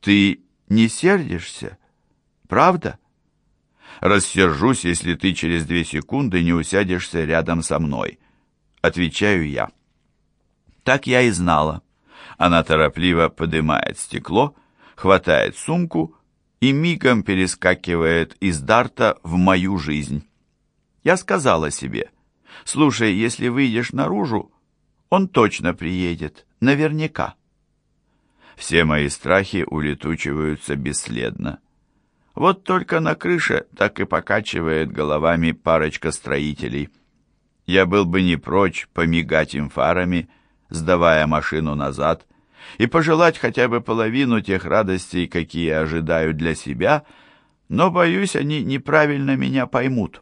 Ты не сердишься, правда? Рассержусь, если ты через две секунды не усядешься рядом со мной. Отвечаю я. Так я и знала. Она торопливо поднимает стекло, хватает сумку и мигом перескакивает из Дарта в мою жизнь. Я сказала себе, «Слушай, если выйдешь наружу, он точно приедет, наверняка». Все мои страхи улетучиваются бесследно. Вот только на крыше так и покачивает головами парочка строителей. Я был бы не прочь помигать им фарами, сдавая машину назад, и пожелать хотя бы половину тех радостей, какие ожидаю для себя, но, боюсь, они неправильно меня поймут.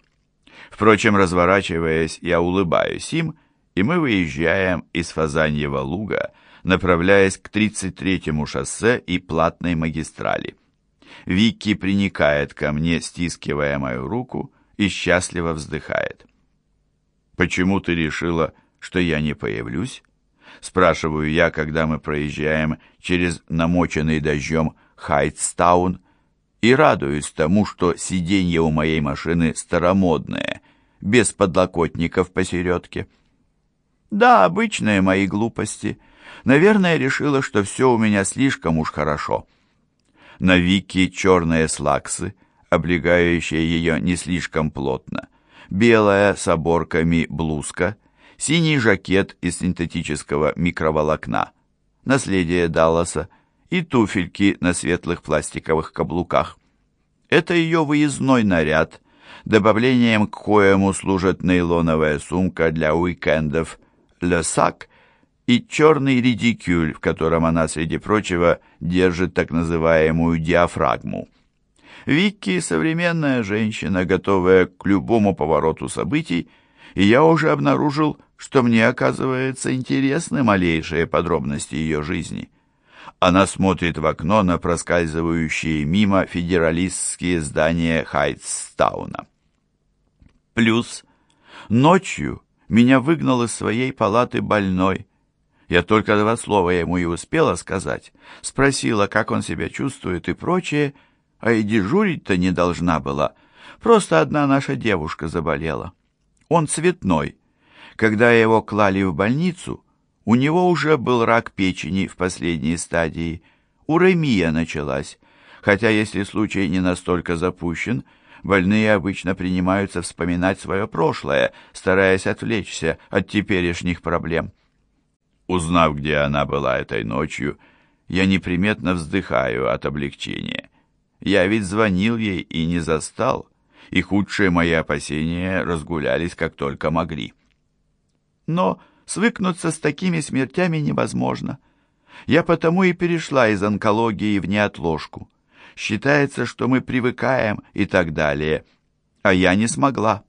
Впрочем, разворачиваясь, я улыбаюсь им, и мы выезжаем из Фазаньева луга, направляясь к 33-му шоссе и платной магистрали. Вики приникает ко мне, стискивая мою руку, и счастливо вздыхает. «Почему ты решила, что я не появлюсь?» Спрашиваю я, когда мы проезжаем через намоченный дождем Хайтстаун, и радуюсь тому, что сиденье у моей машины старомодное, без подлокотников посередке. Да, обычные мои глупости. Наверное, решила, что все у меня слишком уж хорошо. На Вики черные слаксы, облегающие ее не слишком плотно, белая с оборками блузка, синий жакет из синтетического микроволокна, наследие Далласа и туфельки на светлых пластиковых каблуках. Это ее выездной наряд, добавлением к коему служит нейлоновая сумка для уикендов «Лесак» и черный редикюль, в котором она, среди прочего, держит так называемую диафрагму. Викки — современная женщина, готовая к любому повороту событий, и я уже обнаружил, что мне, оказывается, интересны малейшие подробности ее жизни. Она смотрит в окно на проскальзывающие мимо федералистские здания Хайтстауна. Плюс ночью меня выгнал из своей палаты больной. Я только два слова ему и успела сказать. Спросила, как он себя чувствует и прочее, а и дежурить-то не должна была. Просто одна наша девушка заболела. Он цветной. Когда его клали в больницу, у него уже был рак печени в последней стадии. Уремия началась. Хотя, если случай не настолько запущен, больные обычно принимаются вспоминать свое прошлое, стараясь отвлечься от теперешних проблем. Узнав, где она была этой ночью, я неприметно вздыхаю от облегчения. Я ведь звонил ей и не застал и худшие мои опасения разгулялись как только могли. Но свыкнуться с такими смертями невозможно. Я потому и перешла из онкологии в неотложку. Считается, что мы привыкаем и так далее. А я не смогла.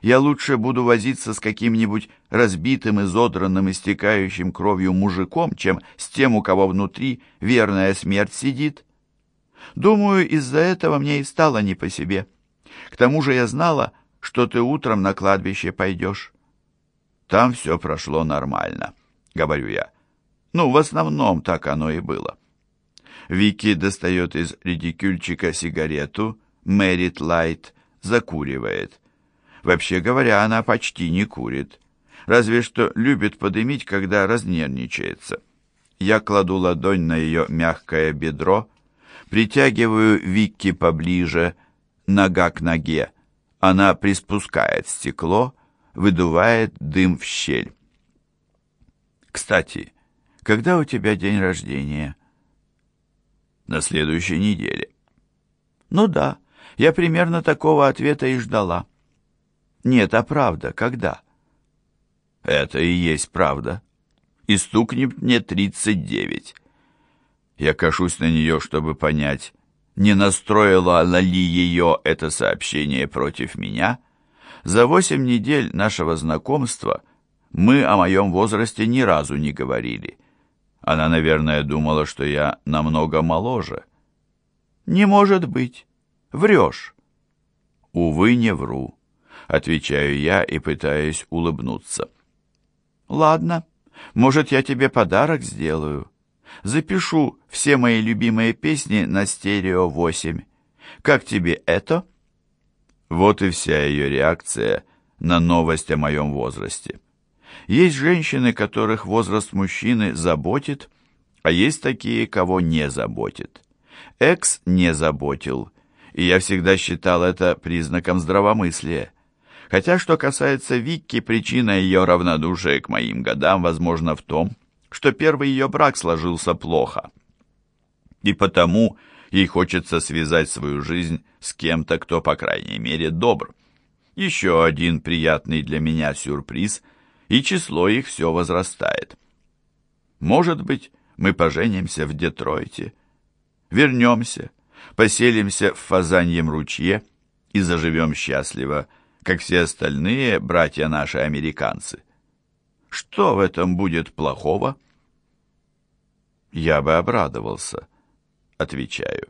Я лучше буду возиться с каким-нибудь разбитым, изодранным, истекающим кровью мужиком, чем с тем, у кого внутри верная смерть сидит. Думаю, из-за этого мне и стало не по себе. К тому же я знала, что ты утром на кладбище пойдешь. Там все прошло нормально, говорю я. Ну, в основном так оно и было. Вики достает из редикюльчика сигарету, Мэрит Лайт, закуривает. Вообще говоря, она почти не курит. Разве что любит подымить, когда разнервничается. Я кладу ладонь на ее мягкое бедро, притягиваю Вики поближе, нога к ноге. Она приспускает стекло, выдувает дым в щель. «Кстати, когда у тебя день рождения?» «На следующей неделе». «Ну да, я примерно такого ответа и ждала». «Нет, а правда, когда?» «Это и есть правда. И стукнет мне тридцать девять». Я кашусь на нее, чтобы понять, не настроило ли ее это сообщение против меня. За восемь недель нашего знакомства мы о моем возрасте ни разу не говорили. Она, наверное, думала, что я намного моложе. «Не может быть. Врешь». «Увы, не вру», — отвечаю я и пытаюсь улыбнуться. «Ладно, может, я тебе подарок сделаю. Запишу все мои любимые песни на стерео 8. Как тебе это?» Вот и вся ее реакция на новость о моем возрасте. Есть женщины, которых возраст мужчины заботит, а есть такие, кого не заботит. Экс не заботил, и я всегда считал это признаком здравомыслия. Хотя, что касается Викки, причина ее равнодушия к моим годам, возможно, в том, что первый ее брак сложился плохо. И потому ей хочется связать свою жизнь с кем-то, кто, по крайней мере, добр. Еще один приятный для меня сюрприз, и число их все возрастает. Может быть, мы поженимся в Детройте, вернемся, поселимся в Фазаньем ручье и заживем счастливо, как все остальные братья наши американцы. Что в этом будет плохого? Я бы обрадовался, отвечаю.